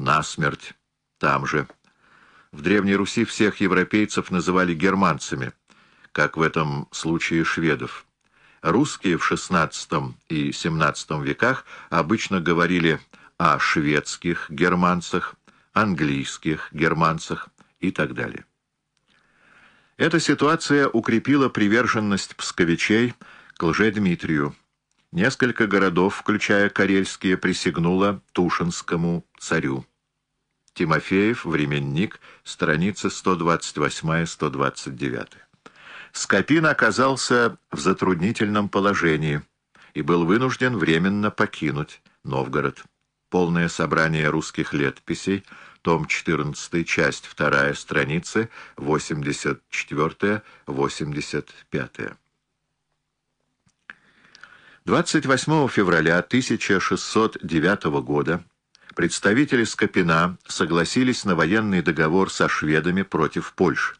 насмерть там же. В Древней Руси всех европейцев называли германцами, как в этом случае шведов. Русские в XVI и XVII веках обычно говорили о шведских германцах, английских германцах и так далее. Эта ситуация укрепила приверженность псковичей к лже-Дмитрию. Несколько городов, включая Карельские, присягнуло Тушинскому царю. Тимофеев, Временник, страницы 128-129. Скопин оказался в затруднительном положении и был вынужден временно покинуть Новгород. Полное собрание русских летописей, том 14, часть 2, страницы 84-85. 28 февраля 1609 года представители Скопина согласились на военный договор со шведами против Польши.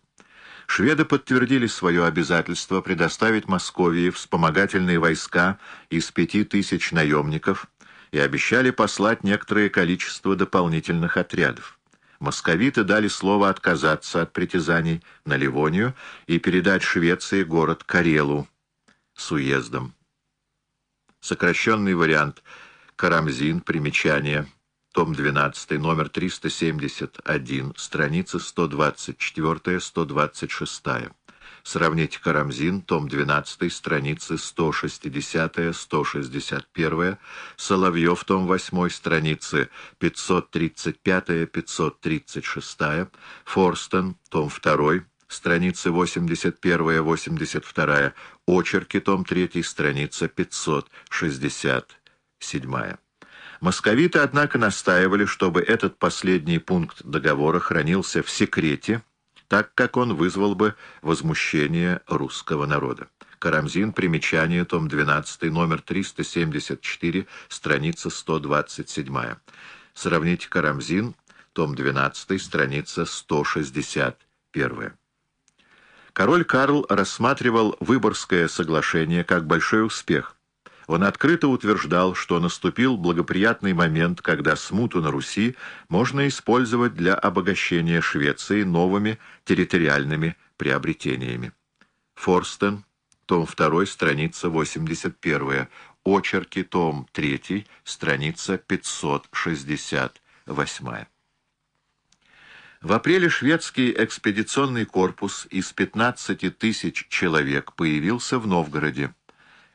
Шведы подтвердили свое обязательство предоставить Московии вспомогательные войска из пяти тысяч наемников и обещали послать некоторое количество дополнительных отрядов. Московиты дали слово отказаться от притязаний на Ливонию и передать Швеции город Карелу с уездом. Сокращенный вариант Карамзин, примечание, том 12, номер 371, страница 124-126. Сравните Карамзин, том 12, страницы 160-161, Соловьев, том 8, страницы 535-536, Форстен, том 2, страницы 81-82, Очерки, том 3, страница 567. Московиты, однако, настаивали, чтобы этот последний пункт договора хранился в секрете, так как он вызвал бы возмущение русского народа. Карамзин, примечание, том 12, номер 374, страница 127. Сравните Карамзин, том 12, страница 161. Король Карл рассматривал Выборгское соглашение как большой успех. Он открыто утверждал, что наступил благоприятный момент, когда смуту на Руси можно использовать для обогащения Швеции новыми территориальными приобретениями. Форстен, том 2, страница 81, Очерки, том 3, страница 568. В апреле шведский экспедиционный корпус из 15 тысяч человек появился в Новгороде.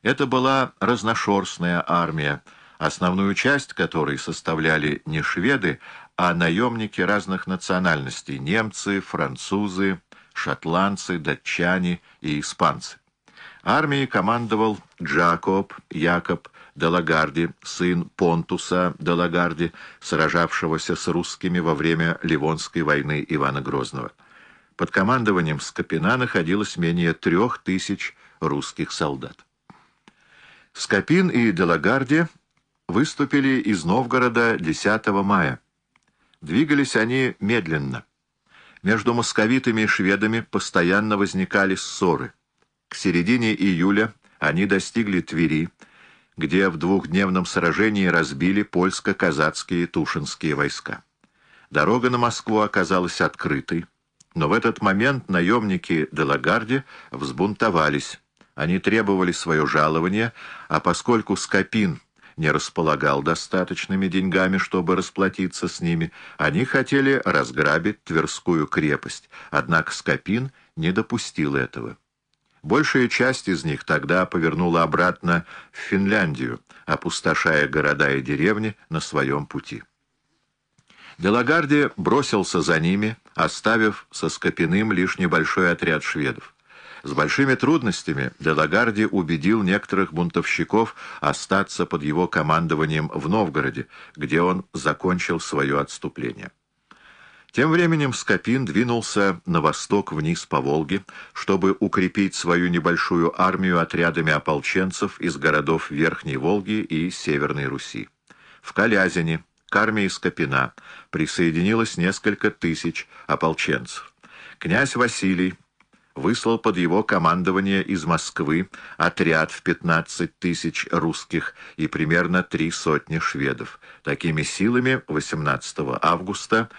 Это была разношерстная армия, основную часть которой составляли не шведы, а наемники разных национальностей – немцы, французы, шотландцы, датчане и испанцы. Армией командовал Джакоб, Якоб Делагарди, сын Понтуса Делагарди, сражавшегося с русскими во время Ливонской войны Ивана Грозного. Под командованием Скопина находилось менее трех тысяч русских солдат. Скопин и Делагарди выступили из Новгорода 10 мая. Двигались они медленно. Между московитами и шведами постоянно возникали ссоры. К середине июля они достигли Твери, где в двухдневном сражении разбили польско-казацкие тушинские войска. Дорога на Москву оказалась открытой, но в этот момент наемники Делагарди взбунтовались. Они требовали свое жалование, а поскольку Скопин не располагал достаточными деньгами, чтобы расплатиться с ними, они хотели разграбить Тверскую крепость, однако Скопин не допустил этого. Большая часть из них тогда повернула обратно в Финляндию, опустошая города и деревни на своем пути. Делагарди бросился за ними, оставив со Скопиным лишь небольшой отряд шведов. С большими трудностями Делагарди убедил некоторых бунтовщиков остаться под его командованием в Новгороде, где он закончил свое отступление. Тем временем Скопин двинулся на восток вниз по Волге, чтобы укрепить свою небольшую армию отрядами ополченцев из городов Верхней Волги и Северной Руси. В Калязине к армии Скопина присоединилось несколько тысяч ополченцев. Князь Василий выслал под его командование из Москвы отряд в 15 тысяч русских и примерно три сотни шведов. Такими силами 18 августа